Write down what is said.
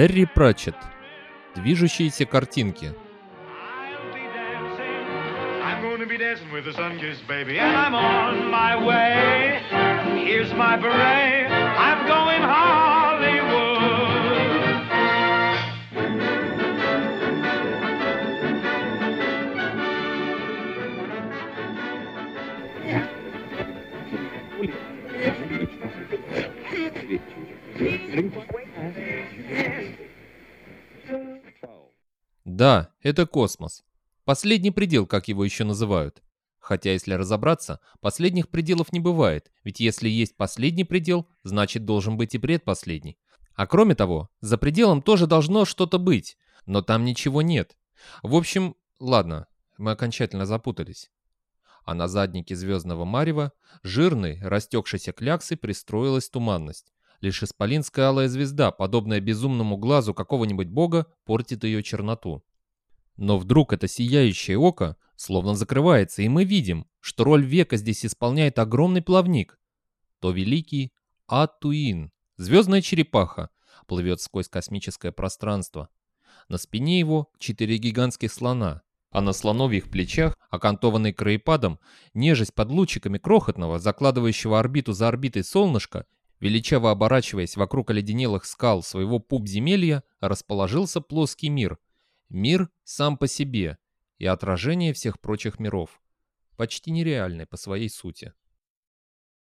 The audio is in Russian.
Терри Пратчетт. Движущиеся картинки. I'll be Да, это космос. Последний предел, как его еще называют. Хотя, если разобраться, последних пределов не бывает, ведь если есть последний предел, значит должен быть и предпоследний. А кроме того, за пределом тоже должно что-то быть, но там ничего нет. В общем, ладно, мы окончательно запутались. А на заднике звездного марева, жирной, растекшейся кляксы, пристроилась туманность. Лишь исполинская алая звезда, подобная безумному глазу какого-нибудь бога, портит ее черноту. Но вдруг это сияющее око словно закрывается, и мы видим, что роль века здесь исполняет огромный плавник. То великий Атуин, звездная черепаха, плывет сквозь космическое пространство. На спине его четыре гигантских слона, а на слоновьих плечах, окантованный краепадом, нежесть под лучиками крохотного, закладывающего орбиту за орбитой солнышка, величаво оборачиваясь вокруг оледенелых скал своего пуп-земелья, расположился плоский мир. Мир сам по себе и отражение всех прочих миров. Почти нереальный по своей сути.